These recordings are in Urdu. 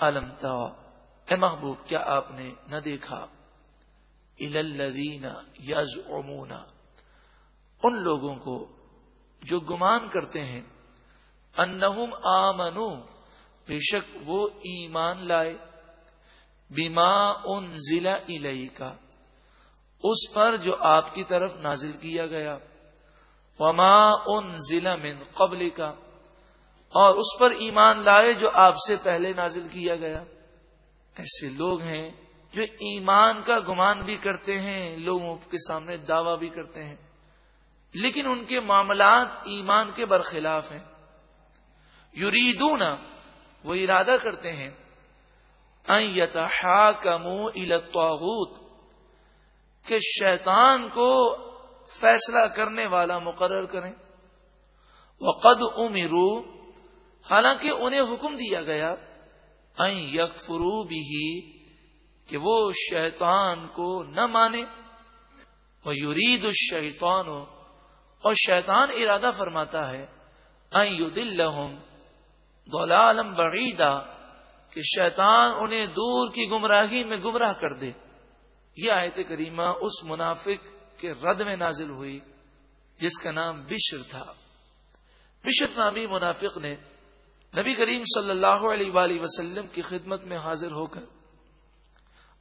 المتا اے محبوب، کیا آپ نے نہ دیکھا؟ الدین یز ان لوگوں کو جو گمان کرتے ہیں انہم آمنو بے شک وہ ایمان لائے۔ بیما ان ضلع کا اس پر جو آپ کی طرف نازل کیا گیا۔ وما ان ضلع من قبل کا اور اس پر ایمان لائے جو آپ سے پہلے نازل کیا گیا۔ ایسے لوگ ہیں جو ایمان کا گمان بھی کرتے ہیں، لوگوں کے سامنے دعویٰ بھی کرتے ہیں۔ لیکن ان کے معاملات ایمان کے برخلاف ہیں۔ یریدون، وہ ارادہ کرتے ہیں۔ کہ شیطان کو فیصلہ کرنے والا مقرر کریں۔ وہ قد امرو حالانکہ انہیں حکم دیا گیا یک فرو بھی کہ وہ شیطان کو نہ مانے وہ یورید الشیطان اور شیطان ارادہ فرماتا ہے دولالم بڑیدا کہ شیطان انہیں دور کی گمراہی میں گمراہ کر دے۔ یہ آیت کریمہ اس منافق کے رد میں نازل ہوئی، جس کا نام بشر تھا۔ بشر نامی منافق نے نبی کریم صلی اللہ علیہ وآلہ وسلم کی خدمت میں حاضر ہو کر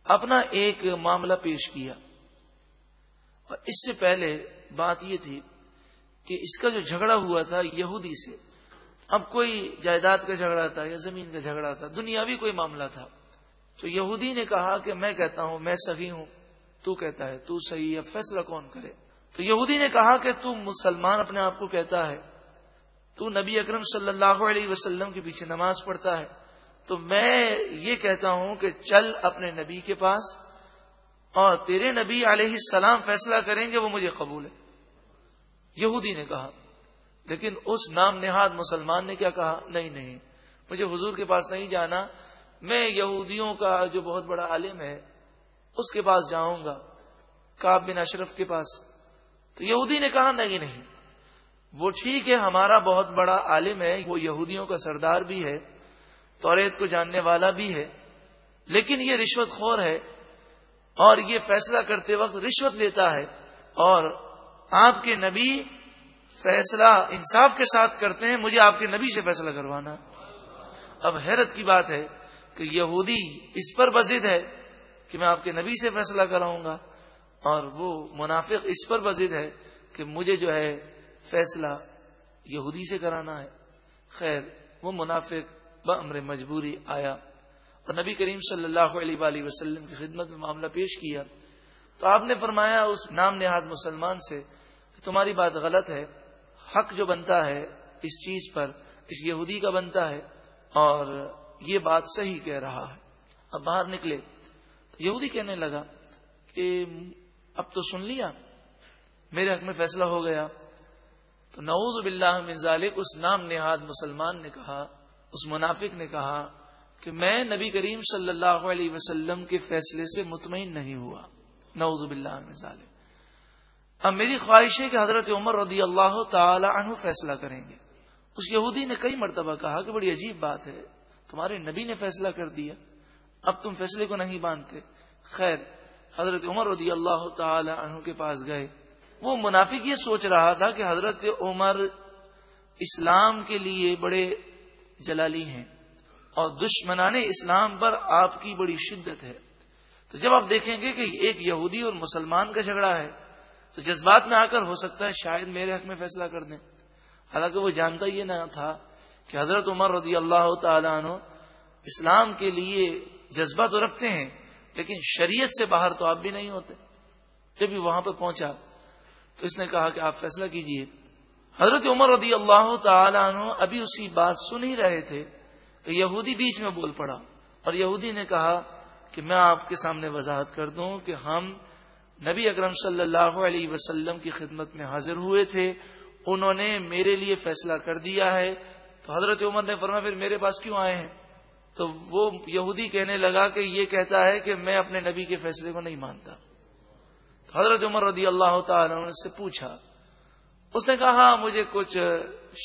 اپنا ایک معاملہ پیش کیا۔ اور اس سے پہلے بات یہ تھی کہ اس کا جو جھگڑا ہوا تھا یہودی سے، اب کوئی جائیداد کا جھگڑا تھا یا زمین کا جھگڑا تھا، دنیاوی کوئی معاملہ تھا۔ تو یہودی نے کہا کہ میں کہتا ہوں، میں صحیح ہوں، تو کہتا ہے، تو صحیح ہے، فیصلہ کون کرے؟ تو یہودی نے کہا کہ تو مسلمان اپنے آپ کو کہتا ہے۔ تو نبی اکرم صلی اللہ علیہ وسلم کے پیچھے نماز پڑھتا ہے۔ تو میں یہ کہتا ہوں کہ چل اپنے نبی کے پاس اور تیرے نبی علیہ السلام فیصلہ کریں گے، وہ مجھے قبول ہے۔ یہودی نے کہا۔ لیکن اس نام نہاد مسلمان نے کیا کہا؟ نہیں نہیں۔ مجھے حضور کے پاس نہیں جانا۔ میں یہودیوں کا جو بہت بڑا عالم ہے، اس کے پاس جاؤں گا کاب بن اشرف کے پاس۔ تو یہودی نے کہا، نہیں نہیں۔ وہ ٹھیک ہے، ہمارا بہت بڑا عالم ہے، وہ یہودیوں کا سردار بھی ہے، توریت کو جاننے والا بھی ہے، لیکن یہ رشوت خور ہے اور یہ فیصلہ کرتے وقت رشوت لیتا ہے اور آپ کے نبی فیصلہ انصاف کے ساتھ کرتے ہیں، مجھے آپ کے نبی سے فیصلہ کروانا۔ اب حیرت کی بات ہے کہ یہودی اس پر بزد ہے کہ میں آپ کے نبی سے فیصلہ کراؤں گا اور وہ منافق اس پر بزد ہے کہ مجھے جو ہے فیصلہ یہودی سے کرانا ہے۔ خیر، وہ منافق بمر مجبوری آیا اور نبی کریم صلی اللہ علیہ وآلہ وسلم کی خدمت میں معاملہ پیش کیا۔ تو آپ نے فرمایا اس نام نہاد مسلمان سے کہ تمہاری بات غلط ہے، حق جو بنتا ہے اس چیز پر، اس یہودی کا بنتا ہے اور یہ بات صحیح کہہ رہا ہے۔ اب باہر نکلے۔ تو یہودی کہنے لگا کہ اب تو سن لیا، میرے حق میں فیصلہ ہو گیا۔ تو نعوذ باللہ من ذالک، اس نام نہاد مسلمان نے کہا، اس منافق نے کہا کہ میں نبی کریم صلی اللہ علیہ وسلم کے فیصلے سے مطمئن نہیں ہوا۔ نعوذ باللہ من ذالک۔ اب میری خواہش ہے کہ حضرت عمر رضی اللہ تعالی عنہ فیصلہ کریں گے۔ اس یہودی نے کئی مرتبہ کہا کہ بڑی عجیب بات ہے، تمہارے نبی نے فیصلہ کر دیا، اب تم فیصلے کو نہیں مانتے۔ خیر، حضرت عمر رضی اللہ تعالی عنہ کے پاس گئے۔ وہ منافق یہ سوچ رہا تھا کہ حضرت عمر اسلام کے لیے بڑے جلالی ہیں اور دشمنان اسلام پر آپ کی بڑی شدت ہے۔ تو جب آپ دیکھیں گے کہ ایک یہودی اور مسلمان کا جھگڑا ہے، تو جذبات میں آ کر ہو سکتا ہے شاید میرے حق میں فیصلہ کر دیں۔ حالانکہ وہ جانتا یہ نہ تھا کہ حضرت عمر رضی اللہ تعالیٰ عنہ اسلام کے لیے جذبہ تو رکھتے ہیں، لیکن شریعت سے باہر تو آپ بھی نہیں ہوتے۔ جب بھی وہاں پہ پہنچا تو اس نے کہا کہ آپ فیصلہ کیجیے۔ حضرت عمر رضی اللہ تعالیٰ عنہ ابھی اسی بات سن ہی رہے تھے کہ یہودی بیچ میں بول پڑا اور یہودی نے کہا کہ میں آپ کے سامنے وضاحت کر دوں کہ ہم نبی اکرم صلی اللہ علیہ وسلم کی خدمت میں حاضر ہوئے تھے، انہوں نے میرے لیے فیصلہ کر دیا ہے۔ تو حضرت عمر نے فرما پھر میرے پاس کیوں آئے ہیں؟ تو وہ یہودی کہنے لگا کہ یہ کہتا ہے کہ میں اپنے نبی کے فیصلے کو نہیں مانتا۔ حضرت عمر رضی اللہ تعالی نے سے پوچھا، اس نے کہا ہاں، مجھے کچھ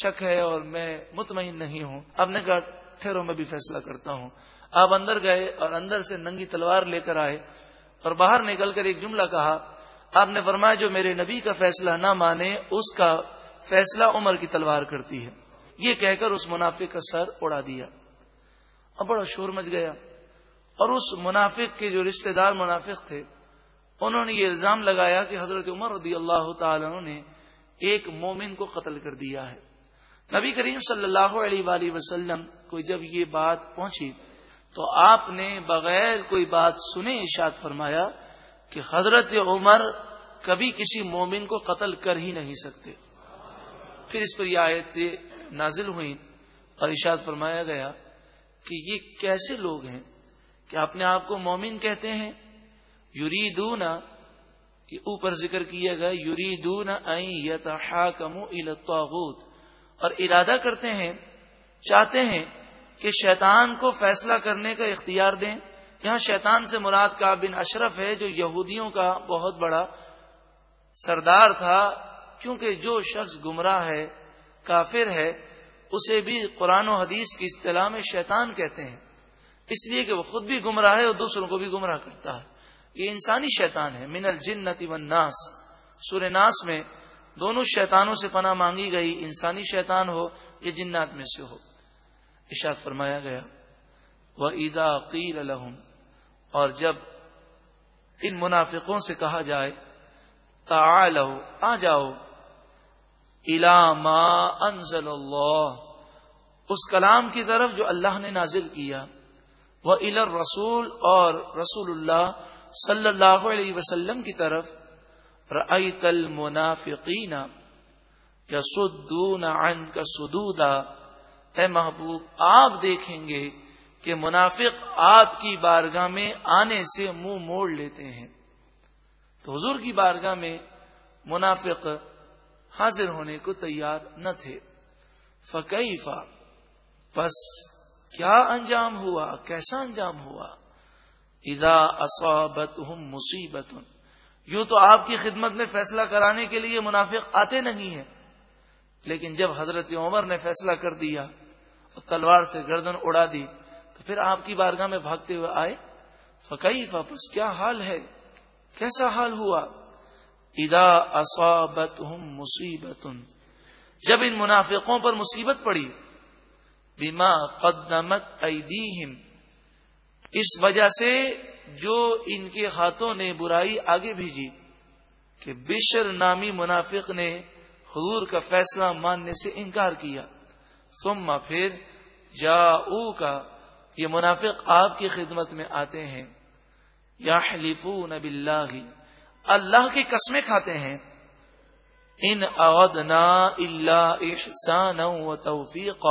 شک ہے اور میں مطمئن نہیں ہوں۔ اب نے کہا ٹھہرو میں بھی فیصلہ کرتا ہوں۔ آپ اندر گئے اور اندر سے ننگی تلوار لے کر آئے اور باہر نکل کر ایک جملہ کہا، آپ نے فرمایا، جو میرے نبی کا فیصلہ نہ مانے، اس کا فیصلہ عمر کی تلوار کرتی ہے۔ یہ کہہ کر اس منافق کا سر اڑا دیا۔ اب بڑا شور مچ گیا اور اس منافق کے جو رشتہ دار منافق تھے انہوں نے یہ الزام لگایا کہ حضرت عمر رضی اللہ تعالی نے ایک مومن کو قتل کر دیا ہے۔ نبی کریم صلی اللہ علیہ وآلہ وسلم کو جب یہ بات پہنچی تو آپ نے بغیر کوئی بات سنے اشاد فرمایا کہ حضرت عمر کبھی کسی مومن کو قتل کر ہی نہیں سکتے۔ پھر اس پر یہ آیت نازل ہوئی اور اشاد فرمایا گیا کہ یہ کیسے لوگ ہیں کہ اپنے آپ کو مومن کہتے ہیں یوری دونا اوپر ذکر کیا گیا یوری دون اور ارادہ کرتے ہیں، چاہتے ہیں کہ شیطان کو فیصلہ کرنے کا اختیار دیں۔ یہاں شیطان سے مراد کا بن اشرف ہے، جو یہودیوں کا بہت بڑا سردار تھا، کیونکہ جو شخص گمراہ ہے، کافر ہے، اسے بھی قرآن و حدیث کی اصطلاح میں شیطان کہتے ہیں۔ اس لیے کہ وہ خود بھی گمراہ ہے اور دوسروں کو بھی گمراہ کرتا ہے۔ یہ انسانی شیطان ہے، من الجنتی والناس۔ سور ناس میں دونوں شیطانوں سے پناہ مانگی گئی، انسانی شیطان ہو یا جنات میں سے ہو۔ اشاد فرمایا گیا وہ عیدا قیر الحم اور جب ان منافقوں سے کہا جائے تا آ جاؤ ما انزل اللہ اس کلام کی طرف جو اللہ نے نازل کیا وہ الر رسول اور رسول اللہ۔ صلی اللہ علیہ وسلم کی طرف، رأیت المنافقین یسدون عنک سدودا اے محبوب، آپ دیکھیں گے کہ منافق آپ کی بارگاہ میں آنے سے منہ مو موڑ لیتے ہیں۔ تو حضور کی بارگاہ میں منافق حاضر ہونے کو تیار نہ تھے۔ فقیفہ بس کیا انجام ہوا؟ کیسا انجام ہوا؟ ادا اصابت مصیبت. یوں تو آپ کی خدمت میں فیصلہ کرانے کے لیے منافق آتے نہیں ہیں، لیکن جب حضرت عمر نے فیصلہ کر دیا اور تلوار سے گردن اڑا دی، تو پھر آپ کی بارگاہ میں بھاگتے ہوئے آئے۔ فقی بس کیا حال ہے؟ کیسا حال ہوا؟ ادا اصابت مصیبت. جب ان منافقوں پر مصیبت پڑی بیما قدمت ایدیہم اس وجہ سے جو ان کے ہاتھوں نے برائی آگے بھیجی کہ بشر نامی منافق نے حضور کا فیصلہ ماننے سے انکار کیا۔ ثم پھر جا او کا یہ منافق آپ کی خدمت میں آتے ہیں۔ یا حلیفون باللہ، اللہ کی قسمیں کھاتے ہیں۔ ان اودنا اللہ احسان و توفیق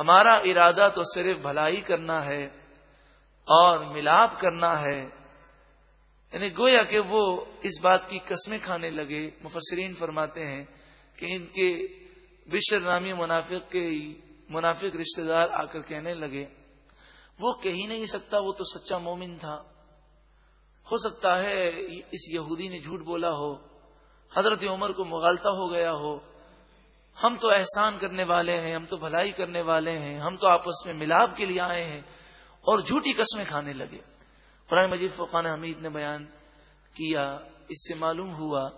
ہمارا ارادہ تو صرف بھلائی کرنا ہے۔ اور ملاپ کرنا ہے۔ یعنی گویا کہ وہ اس بات کی قسمیں کھانے لگے۔ مفسرین فرماتے ہیں کہ ان کے بشر نامی منافق کے منافق رشتہ دار آ کر کہنے لگے۔ وہ کہہ ہی نہیں سکتا، وہ تو سچا مومن تھا۔ ہو سکتا ہے اس یہودی نے جھوٹ بولا ہو، حضرت عمر کو مغالتا ہو گیا ہو۔ ہم تو احسان کرنے والے ہیں، ہم تو بھلائی کرنے والے ہیں، ہم تو آپس میں ملاپ کے لیے آئے ہیں۔ اور جھوٹی قسمیں کھانے لگے۔ قرآن مجید فقان حمید نے بیان کیا، اس سے معلوم ہوا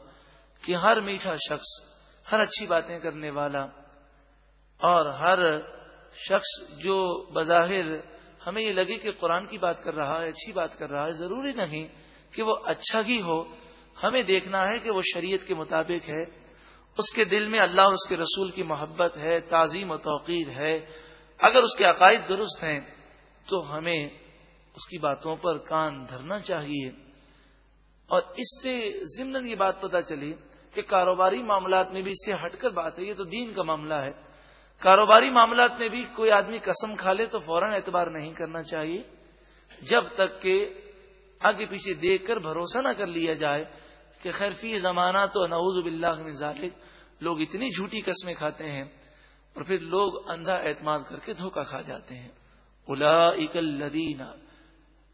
کہ ہر میٹھا شخص، ہر اچھی باتیں کرنے والا اور ہر شخص جو بظاہر ہمیں یہ لگے کہ قرآن کی بات کر رہا ہے، اچھی بات کر رہا ہے، ضروری نہیں کہ وہ اچھا ہی ہو۔ ہمیں دیکھنا ہے کہ وہ شریعت کے مطابق ہے۔ اس کے دل میں اللہ اور اس کے رسول کی محبت ہے، تعظیم و توقیر ہے۔ اگر اس کے عقائد درست ہیں تو ہمیں اس کی باتوں پر کان دھرنا چاہیے۔ اور اس سے ضمن یہ بات پتہ چلی کہ کاروباری معاملات میں بھی اس سے ہٹ کر بات ہے، یہ تو دین کا معاملہ ہے۔ کاروباری معاملات میں بھی کوئی آدمی قسم کھا لے تو فوراً اعتبار نہیں کرنا چاہیے۔ جب تک کہ آگے پیچھے دیکھ کر بھروسہ نہ کر لیا جائے کہ خیر فی زمانہ تو نعوذ باللہ من ذالک، لوگ اتنی جھوٹی قسمیں کھاتے ہیں اور پھر لوگ اندھا اعتماد کر کے دھوکہ کھا جاتے ہیں۔ الذین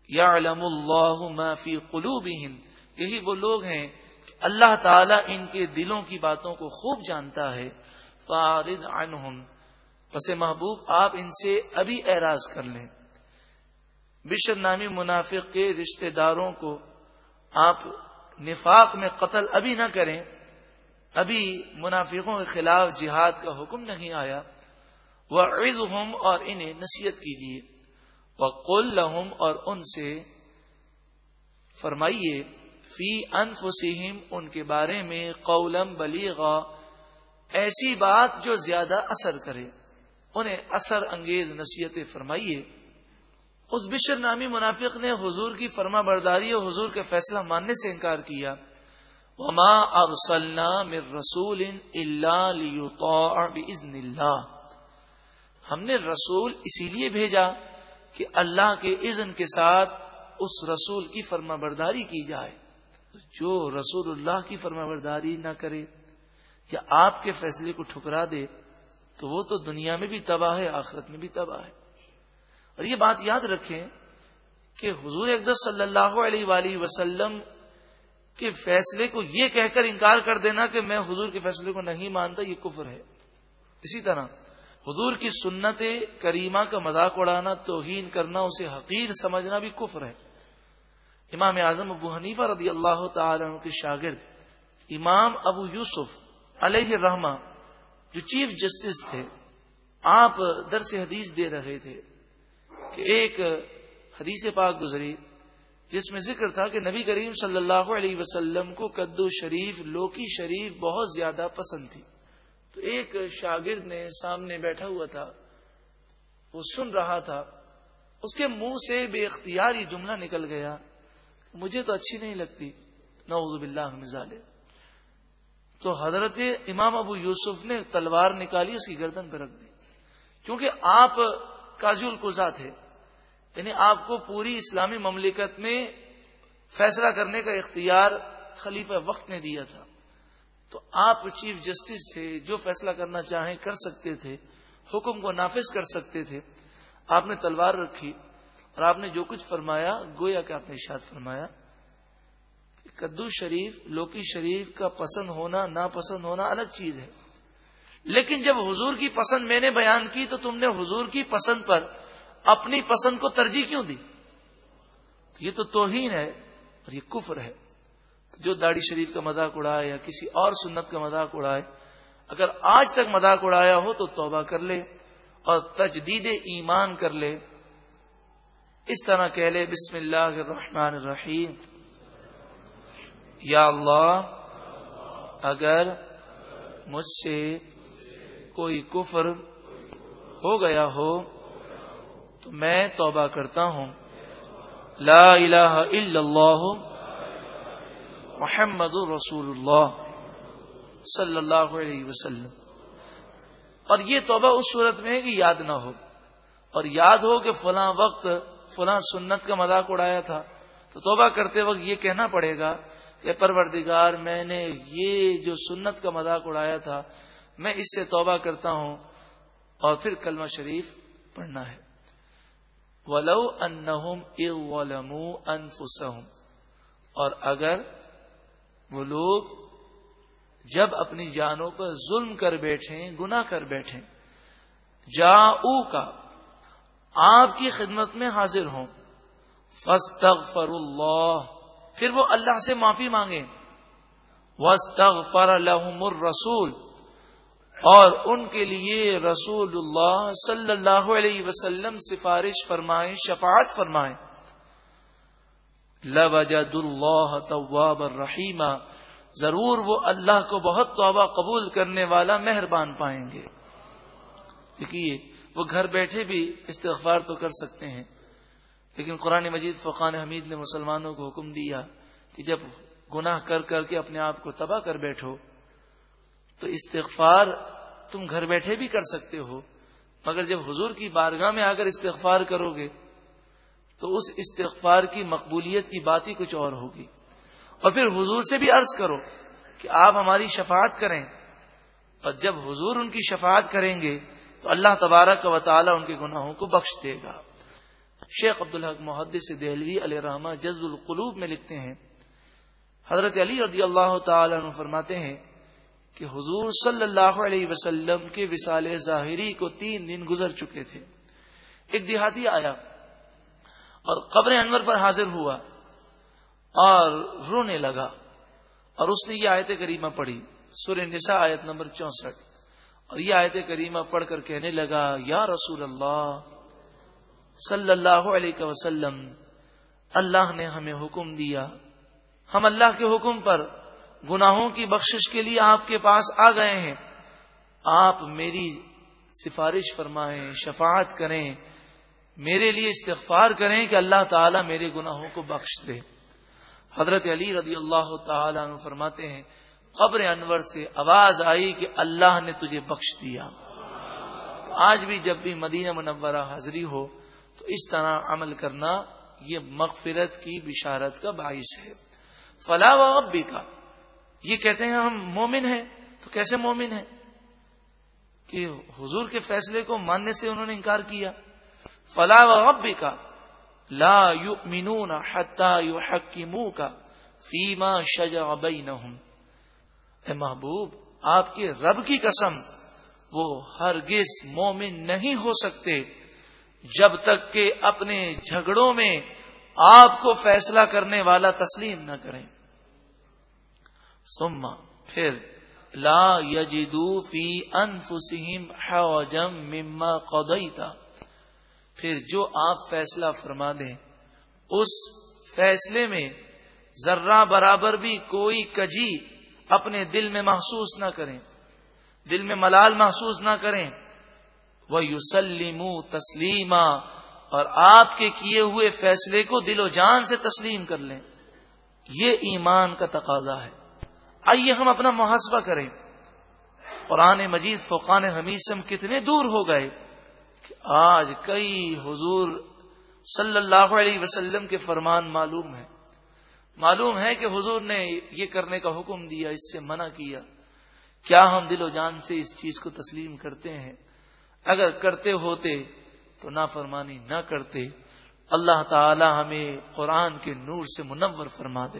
یعلم اللہ ما فی قلوبہم۔ یہی وہ لوگ ہیں کہ اللہ تعالیٰ ان کے دلوں کی باتوں کو خوب جانتا ہے۔ فارد عنہم۔ پس محبوب آپ ان سے ابھی اعراض کر لیں۔ بشر نامی منافق کے رشتہ داروں کو آپ نفاق میں قتل ابھی نہ کریں۔ ابھی منافقوں کے خلاف جہاد کا حکم نہیں آیا۔ وہ عز اور انہیں نصیحت کیجیے۔ وہ قل اور ان سے فرمائیے فی انفسہم ان کے بارے میں قولم بلیغا ایسی بات جو زیادہ اثر کرے۔ انہیں اثر انگیز نصیحت فرمائیے۔ اس بشر نامی منافق نے حضور کی فرما برداری اور حضور کے فیصلہ ماننے سے انکار کیا۔ وما ارسلنا من رسول الا باذن اللہ ہم نے رسول اسی لیے بھیجا کہ اللہ کے اذن کے ساتھ اس رسول کی فرما برداری کی جائے۔ جو رسول اللہ کی فرما برداری نہ کرے، یا آپ کے فیصلے کو ٹھکرا دے، تو وہ تو دنیا میں بھی تباہ ہے، آخرت میں بھی تباہ ہے۔ اور یہ بات یاد رکھیں کہ حضور اقدس صلی اللہ علیہ وآلہ وسلم کے فیصلے کو یہ کہہ کر انکار کر دینا کہ میں حضور کے فیصلے کو نہیں مانتا، یہ کفر ہے۔ اسی طرح حضور کی سنت کریمہ کا مذاق اڑانا، توہین کرنا، اسے حقیر سمجھنا بھی کفر ہے۔ امام اعظم ابو حنیفہ رضی اللہ تعالی عنہ کے شاگرد امام ابو یوسف علیہ الرحمہ جو چیف جسٹس تھے، آپ درس حدیث دے رہے تھے کہ ایک حدیث پاک گزری جس میں ذکر تھا کہ نبی کریم صلی اللہ علیہ وسلم کو کدو شریف لوکی شریف بہت زیادہ پسند تھی۔ تو ایک شاگرد نے سامنے بیٹھا ہوا تھا، وہ سن رہا تھا۔ اس کے منہ سے بے اختیاری جملہ نکل گیا۔ مجھے تو اچھی نہیں لگتی۔ نعوذ باللہ مزالے تو حضرت امام ابو یوسف نے تلوار نکالی، اس کی گردن پہ رکھ دی۔ کیونکہ آپ کاجول القزا تھے یعنی آپ کو پوری اسلامی مملکت میں فیصلہ کرنے کا اختیار خلیفہ وقت نے دیا تھا۔ تو آپ چیف جسٹس تھے، جو فیصلہ کرنا چاہیں کر سکتے تھے، حکم کو نافذ کر سکتے تھے۔ آپ نے تلوار رکھی اور آپ نے جو کچھ فرمایا، گویا کہ آپ نے اشاد فرمایا کدو شریف، لوکی شریف کا پسند ہونا، ناپسند ہونا الگ چیز ہے۔ لیکن جب حضور کی پسند میں نے بیان کی تو تم نے حضور کی پسند پر اپنی پسند کو ترجیح کیوں دی؟ یہ تو توہین ہے اور یہ کفر ہے۔ جو داڑھی شریف کا مذاق اڑائے یا کسی اور سنت کا مذاق اڑائے، اگر آج تک مذاق اڑایا ہو تو توبہ کر لے اور تجدید ایمان کر لے۔ اس طرح کہہ لے، بسم اللہ الرحمن الرحیم۔ یا اللہ، اگر مجھ سے کوئی کفر ہو گیا ہو تو میں توبہ کرتا ہوں۔ لا الہ الا اللہ۔ محمد رسول اللہ صلی اللہ علیہ وسلم۔ اور یہ توبہ اس صورت میں ہے کہ یاد نہ ہو۔ اور یاد ہو کہ فلاں وقت فلاں سنت کا مذاق اڑایا تھا۔ تو توبہ کرتے وقت یہ کہنا پڑے گا کہ پروردگار، میں نے یہ جو سنت کا مذاق اڑایا تھا، میں اس سے توبہ کرتا ہوں۔ اور پھر کلمہ شریف پڑھنا ہے۔ ولو انہم اغلموا انفسہم اور اگر وہ لوگ جب اپنی جانوں پر ظلم کر بیٹھیں گنا کر بیٹھیں جا کا آپ کی خدمت میں حاضر ہوں۔ فاستغفر اللہ پھر وہ اللہ سے معافی مانگیں۔ وسطر لهم الرسول، اور ان کے لیے رسول اللہ صلی اللہ علیہ وسلم سفارش فرمائیں، شفاعت فرمائیں۔ لوجد اللہ طواب الرحیم ضرور وہ اللہ کو بہت توبہ قبول کرنے والا مہربان پائیں گے۔ دیکھیے، وہ گھر بیٹھے بھی استغفار تو کر سکتے ہیں، لیکن قرآن مجید فقان حمید نے مسلمانوں کو حکم دیا کہ جب گناہ کر کر کے اپنے آپ کو تباہ کر بیٹھو، تو استغفار تم گھر بیٹھے بھی کر سکتے ہو۔ مگر جب حضور کی بارگاہ میں آ کر استغفار کرو گے تو اس استغفار کی مقبولیت کی بات ہی کچھ اور ہوگی۔ اور پھر حضور سے بھی عرض کرو کہ آپ ہماری شفاعت کریں۔ اور جب حضور ان کی شفاعت کریں گے تو اللہ تبارک و تعالی ان کے گناہوں کو بخش دے گا۔ شیخ عبدالحق محدث دہلوی علیہ رحمہ جزب القلوب میں لکھتے ہیں۔ حضرت علی رضی اللہ تعالی عنہ فرماتے ہیں کہ حضور صلی اللہ علیہ وسلم کے وسال ظاہری کو تین دن گزر چکے تھے۔ ایک دیہاتی آیا۔ اور قبر انور پر حاضر ہوا اور رونے لگا اور اس نے یہ آیت کریمہ پڑھی، سورہ نساء آیت نمبر چونسٹھ۔ اور یہ آیت کریمہ پڑھ کر کہنے لگا، یا رسول اللہ صلی اللہ علیہ وسلم، اللہ نے ہمیں حکم دیا۔ ہم اللہ کے حکم پر گناہوں کی بخشش کے لیے آپ کے پاس آ گئے ہیں۔ آپ میری سفارش فرمائیں، شفاعت کریں۔ میرے لیے استغفار کریں کہ اللہ تعالیٰ میرے گناہوں کو بخش دے۔ حضرت علی رضی اللہ تعالیٰ عنہ فرماتے ہیں، قبر انور سے آواز آئی کہ اللہ نے تجھے بخش دیا۔ آج بھی جب بھی مدینہ منورہ حاضری ہو، تو اس طرح عمل کرنا یہ مغفرت کی بشارت کا باعث ہے۔ فلاح و ابی کا یہ کہتے ہیں ہم مومن ہیں، تو کیسے مومن ہیں؟ کہ حضور کے فیصلے کو ماننے سے انہوں نے انکار کیا۔ فلاح و کا لا یو مینون حتا یو حکیمو کا فیما شجا اے محبوب، آپ کے رب کی قسم، وہ ہرگز مومن نہیں ہو سکتے جب تک کہ اپنے جھگڑوں میں آپ کو فیصلہ کرنے والا تسلیم نہ کریں۔ سما پھر، لا یجدو فی انفسہم حوجم مما قضیتا۔ پھر جو آپ فیصلہ فرما دیں، اس فیصلے میں ذرہ برابر بھی کوئی کجی اپنے دل میں محسوس نہ کریں، دل میں ملال محسوس نہ کریں۔ وہ یوسلیم تسلیما اور آپ کے کیے ہوئے فیصلے کو دل و جان سے تسلیم کر لیں۔ یہ ایمان کا تقاضا ہے۔ آئیے ہم اپنا محاسبہ کریں۔ قرآن مجید فقان حمید سے ہم کتنے دور ہو گئے۔ آج کئی حضور صلی اللہ علیہ وسلم کے فرمان معلوم ہیں۔ معلوم ہے کہ حضور نے یہ کرنے کا حکم دیا، اس سے منع کیا۔ کیا ہم دل و جان سے اس چیز کو تسلیم کرتے ہیں؟ اگر کرتے ہوتے تو نافرمانی نہ کرتے۔ اللہ تعالی ہمیں قرآن کے نور سے منور فرما دے۔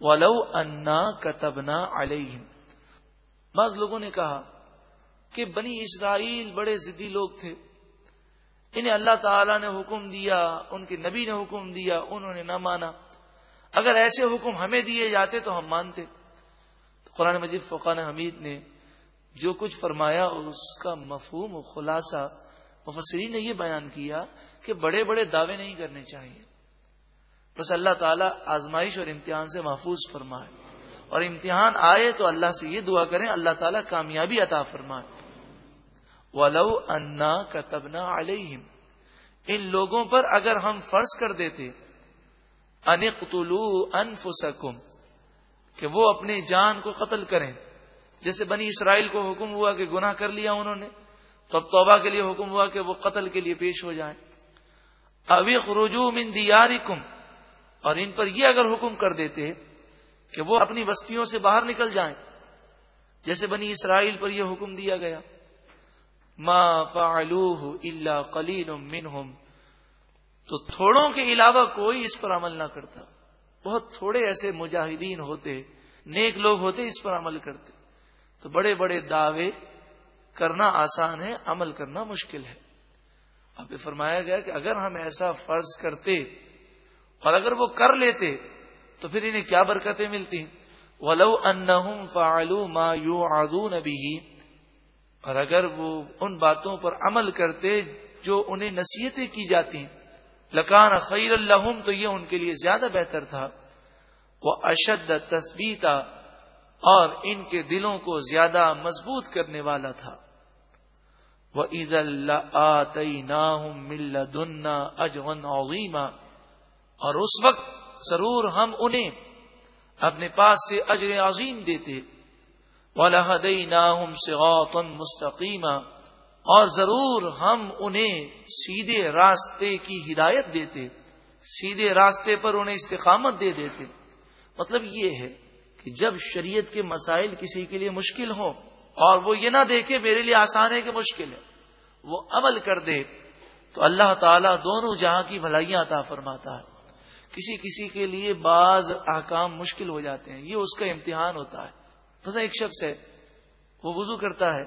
ولو انا کتبنا علیہم۔ بعض لوگوں نے کہا کہ بنی اسرائیل بڑے ضدی لوگ تھے۔ انہیں اللہ تعالی نے حکم دیا، ان کے نبی نے حکم دیا، انہوں نے نہ مانا۔ اگر ایسے حکم ہمیں دیے جاتے تو ہم مانتے۔ تو قرآن مجید فقان حمید نے جو کچھ فرمایا اس کا مفہوم و خلاصہ مفسرین نے یہ بیان کیا کہ بڑے بڑے دعوے نہیں کرنے چاہیے۔ بس اللہ تعالیٰ آزمائش اور امتحان سے محفوظ فرمائے۔ اور امتحان آئے تو اللہ سے یہ دعا کریں، اللہ تعالیٰ کامیابی عطا فرمائے۔ ولو انا کا تبنا ان لوگوں پر اگر ہم فرض کر دیتے انقتلو انفسکم کہ وہ اپنی جان کو قتل کریں۔ جیسے بنی اسرائیل کو حکم ہوا کہ گناہ کر لیا انہوں نے، تو اب توبہ کے لیے حکم ہوا کہ وہ قتل کے لیے پیش ہو جائیں۔ ابھی خروجو من دیارکم اور ان پر یہ اگر حکم کر دیتے کہ وہ اپنی بستیوں سے باہر نکل جائیں۔ جیسے بنی اسرائیل پر یہ حکم دیا گیا۔ ما فعلوه الا قلیل منهم۔ تو تھوڑوں کے علاوہ کوئی اس پر عمل نہ کرتا۔ بہت تھوڑے ایسے مجاہدین ہوتے، نیک لوگ ہوتے اس پر عمل کرتے۔ تو بڑے بڑے دعوے کرنا آسان ہے، عمل کرنا مشکل ہے۔ اب یہ فرمایا گیا کہ اگر ہم ایسا فرض کرتے اور اگر وہ کر لیتے تو پھر انہیں کیا برکتیں ملتی۔ ولو ان فعلوا ما یو بھی اور اگر وہ ان باتوں پر عمل کرتے جو انہیں نصیحتیں کی جاتی لکان خیر الحم تو یہ ان کے لیے زیادہ بہتر تھا۔ وہ اشد تصبیتا اور ان کے دلوں کو زیادہ مضبوط کرنے والا تھا۔ وہ عید اللہ مل دنا اجون اویما اور اس وقت ضرور ہم انہیں اپنے پاس سے اجر عظیم دیتے۔ ولہدئی ناہم سے مستقیمہ اور ضرور ہم انہیں سیدھے راستے کی ہدایت دیتے، سیدھے راستے پر انہیں استقامت دے دیتے۔ مطلب یہ ہے کہ جب شریعت کے مسائل کسی کے لیے مشکل ہوں اور وہ یہ نہ دیکھے میرے لیے آسان ہے کہ مشکل ہے، وہ عمل کر دے، تو اللہ تعالیٰ دونوں جہاں کی بھلائیاں عطا فرماتا ہے۔ کسی کسی کے لیے بعض احکام مشکل ہو جاتے ہیں، یہ اس کا امتحان ہوتا ہے۔ بس ایک شخص ہے، وہ وضو کرتا ہے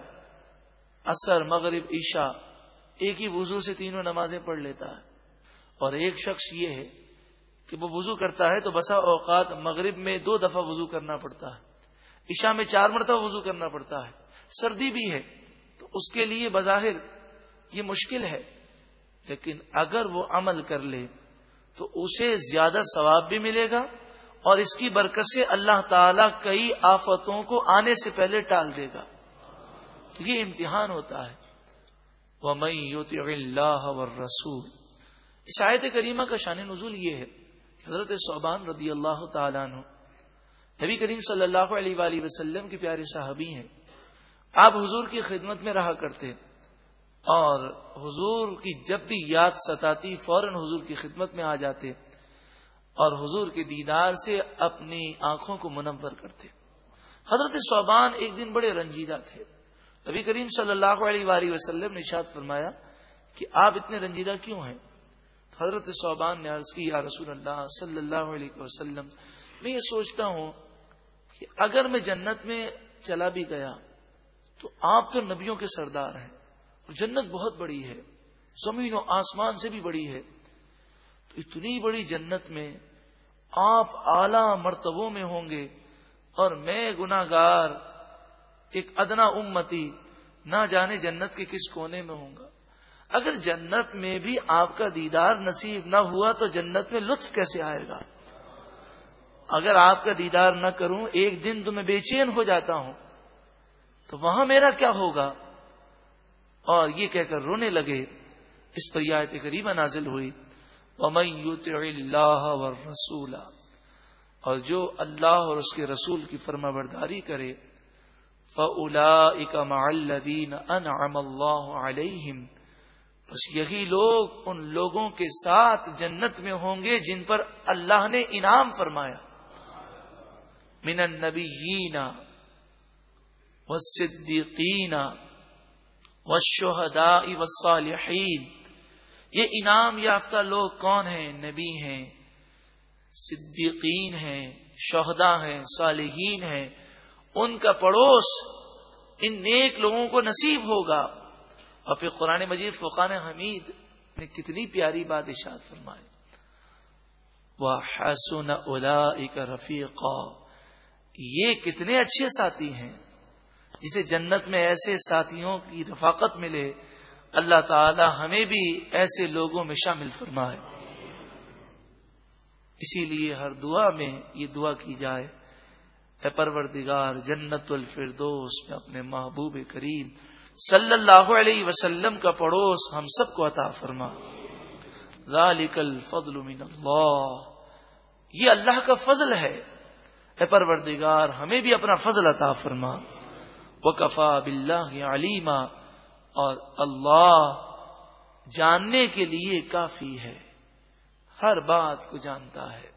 اثر مغرب، عشاء، ایک ہی وضو سے تینوں نمازیں پڑھ لیتا ہے۔ اور ایک شخص یہ ہے کہ وہ وضو کرتا ہے تو بسا اوقات مغرب میں دو دفعہ وضو کرنا پڑتا ہے۔ عشاء میں چار مرتبہ وضو کرنا پڑتا ہے۔ سردی بھی ہے، تو اس کے لیے بظاہر یہ مشکل ہے۔ لیکن اگر وہ عمل کر لے، تو اسے زیادہ ثواب بھی ملے گا اور اس کی برکت سے اللہ تعالی کئی آفتوں کو آنے سے پہلے ٹال دے گا۔ یہ امتحان ہوتا ہے۔ وہ اللہ رسول اس آیت کریمہ کا شان نزول یہ ہے حضرت صوبان رضی اللہ تعالیٰ عنہ، نبی کریم صلی اللہ علیہ وآلہ وسلم کی پیارے صاحبی ہیں۔ آپ حضور کی خدمت میں رہا کرتے اور حضور کی جب بھی یاد ستاتی، فوراً حضور کی خدمت میں آ جاتے اور حضور کے دیدار سے اپنی آنکھوں کو منور کرتے۔ حضرت صوبان ایک دن بڑے رنجیدہ تھے۔ نبی کریم صلی اللہ علیہ وآلہ وسلم نے اشاد فرمایا کہ آپ اتنے رنجیدہ کیوں ہیں؟ حضرت صوبان نے عرض کی، یا رسول اللہ صلی اللہ علیہ وسلم، میں یہ سوچتا ہوں کہ اگر میں جنت میں چلا بھی گیا تو آپ تو نبیوں کے سردار ہیں اور جنت بہت بڑی ہے، زمین و آسمان سے بھی بڑی ہے۔ تو اتنی بڑی جنت میں آپ اعلی مرتبوں میں ہوں گے اور میں گناگار ایک ادنا امتی نہ جانے جنت کے کس کونے میں ہوں گا۔ اگر جنت میں بھی آپ کا دیدار نصیب نہ ہوا تو جنت میں لطف کیسے آئے گا؟ اگر آپ کا دیدار نہ کروں، ایک دن تو میں بے چین ہو جاتا ہوں۔ تو وہاں میرا کیا ہوگا؟ اور یہ کہہ کر رونے لگے۔ اس پر آیت قریبا نازل ہوئی۔ اللہ رسول اور جو اللہ اور اس کے رسول کی فرما برداری کرے فلا اکم الدین ان اللہ علیہم بس یہی لوگ ان لوگوں کے ساتھ جنت میں ہوں گے جن پر اللہ نے انعام فرمایا۔ من النبیین والصدیقین والشہداء والصالحین یہ انعام یافتہ لوگ کون ہیں؟ نبی ہیں، صدیقین ہیں شہدا ہیں، صالحین ہیں۔ ان کا پڑوس ان نیک لوگوں کو نصیب ہوگا۔ اور پھر قرآن مجید فقان حمید نے کتنی پیاری بات اشاد فرمائی۔ وہ حسن الا رفیقہ یہ کتنے اچھے ساتھی ہیں۔ جسے جنت میں ایسے ساتھیوں کی رفاقت ملے اللہ تعالی ہمیں بھی ایسے لوگوں میں شامل فرمائے۔ اسی لیے ہر دعا میں یہ دعا کی جائے۔ اے پروردگار، جنت الفردوس میں اپنے محبوب کریم صلی اللہ علیہ وسلم کا پڑوس ہم سب کو عطا فرما۔ ذالک الفضل من اللہ۔ یہ اللہ کا فضل ہے۔ اے پروردگار، ہمیں بھی اپنا فضل عطا فرما۔ وہ کفا بلّہ علیما۔ اور اللہ جاننے کے لیے کافی ہے ہر بات کو جانتا ہے۔